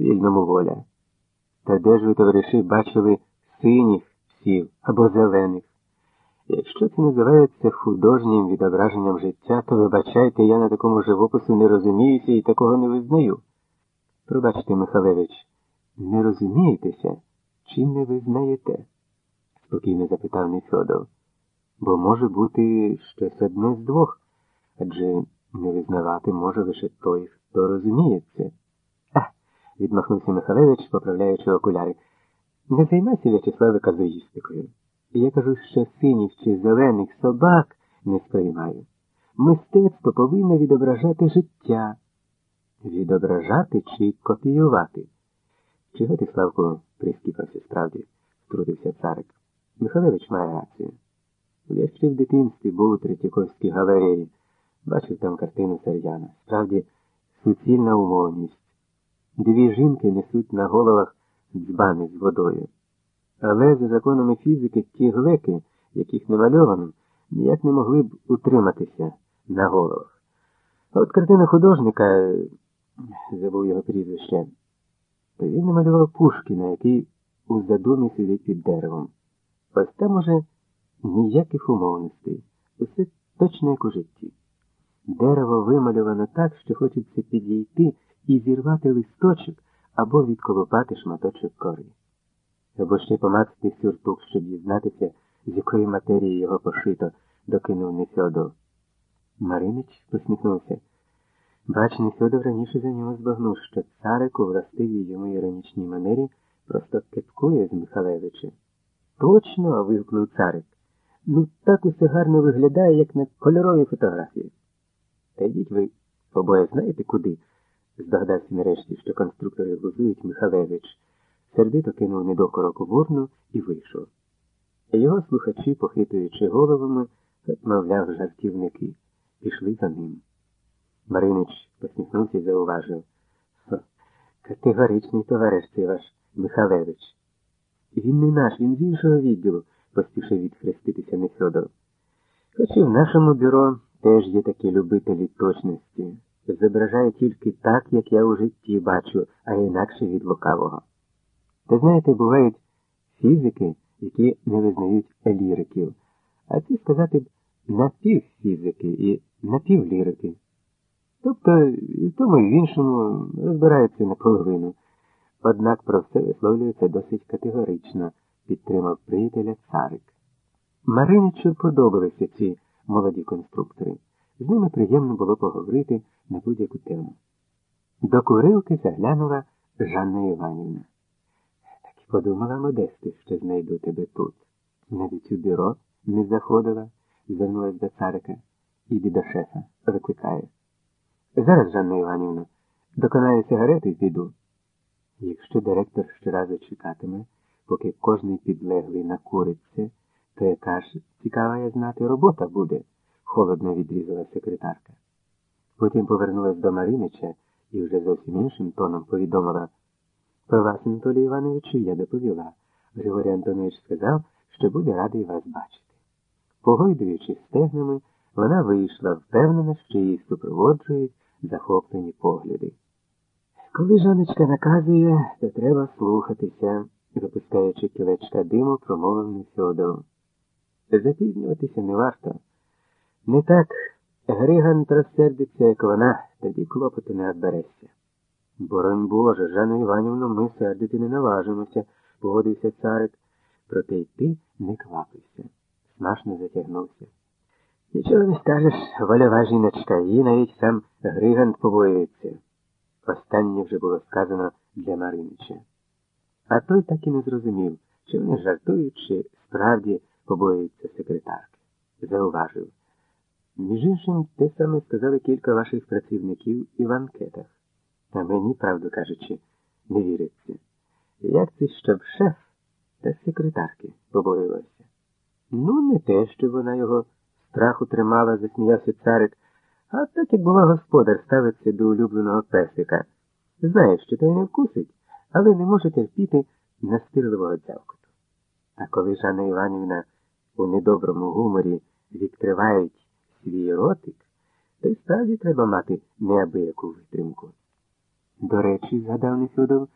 вільному воля. Та де ж ви, товариші, бачили синіх псів або зелених? Якщо це називається художнім відображенням життя, то вибачайте, я на такому живопису не розуміюся і такого не визнаю. Пробачте, Михалевич, не розумієтеся, чи не визнаєте? спокійно запитав Нефьодов. Бо може бути щось одне з двох, адже не визнавати може лише той, хто розуміється. А, відмахнувся Михалевич, поправляючи окуляри. Не займайся В'ячеславе казуїстикою. Я кажу, що синіх чи зелених собак не сприймаю. Мистецтво повинно відображати життя. Відображати чи копіювати? Чого ти, Славко, прискіпався справді, втрутився царик. Михайлович має рацію. Я ще в дитинстві був у Третьяковській галереї, бачив там картину Сар'яна. Справді, суцільна умовність. Дві жінки несуть на головах дзбани з водою. Але за законами фізики ті глеки, яких намальовано, ніяк не могли б утриматися на головах. От картина художника, забув його прізвище, він намалював Пушкіна, який у задумі сидить під деревом. Ось там уже ніяких умовностей, усе точно як у житті. Дерево вималювано так, що хочеться підійти і зірвати листочок або відколупати шматочок кори. Або ще помацати сюртук, щоб дізнатися, з якої матерії його пошито, докинув Нефьодов. Маринич посміхнувся. Бач, Нефьодов раніше за нього збагнув, що царик у властивій йому іронічній манері просто кепкує з Михалевича. Точно. вигукнув царик. Ну так усе гарно виглядає, як на кольоровій фотографії. Та йдіть ви обоє знаєте куди? Здогадався нарешті, що конструктори глузують Михалевич. Сердито кинув недокорок у ворну і вийшов. Його слухачі, похитуючи головами, мовляв, жартівники, пішли за ним. Маринич посміхнувся і зауважив. Категоричний товариш цей ваш Михалевич. Він не наш, він з іншого відділу, поспішив відхреститися Нефьодор. Хоч і в нашому бюро теж є такі любителі точності. Зображає тільки так, як я у житті бачу, а інакше від лукавого. Та знаєте, бувають фізики, які не визнають ліриків, а ці сказати б напівфізики і напівлірики. Тобто і в тому і в іншому розбираються наполовину. Однак про все висловлюється досить категорично, підтримав приятеля царик. Мариничу подобалися ці молоді конструктори. З ними приємно було поговорити на будь-яку тему. До курилки заглянула Жанна Іванівна. Так і подумала Модести, що знайду тебе тут. Навіть у бюро не заходила, звернулась до царика. Іди до шефа, викликає. Зараз, Жанна Іванівна, доконаю сигарети і піду. Якщо директор щоразу чекатиме, поки кожний підлеглий накуриться, то яка ж цікава я знати робота буде, холодно відрізала секретарка. Потім повернулась до Маринича і вже зовсім іншим тоном повідомила про вас, Анатолій Івановичу, я доповіла. Григорій Антонович сказав, що буде радий вас бачити. Погойдуючи стегнами, вона вийшла, впевнена, що її супроводжують захоплені погляди. Коли Жаночка наказує, то треба слухатися, випускаючи кілечка диму, промовив Нефьодов. Запізнюватися не варто. Не так Григант розсердиться, як вона, тоді клопоту не відберешся. Боронь Боже, Жанну Іванівну, ми сердити не наважимося, погодився царик, проте й ти не квапився. Смашно затягнувся. Нічого не скажеш, вольова жіночка, її навіть сам Григант побоюється. Останнє вже було сказано для Маринича. А той так і не зрозумів, чи вони жартують, чи справді побоюються секретарки. Зауважив. Між іншим, те саме сказали кілька ваших працівників і в анкетах. А мені, правду кажучи, не віриться. Як це, щоб шеф та секретарки побоювався? Ну, не те, що вона його страху тримала, засміявся царик, а так як бува господар ставиться до улюбленого песика. Знає, що той не вкусить, але не може терпіти настирливого дзявкоту. А коли Жанна Іванівна у недоброму гуморі відкривають свій ротик, то й справді треба мати неабияку витримку. До речі, згадав Нефьодов,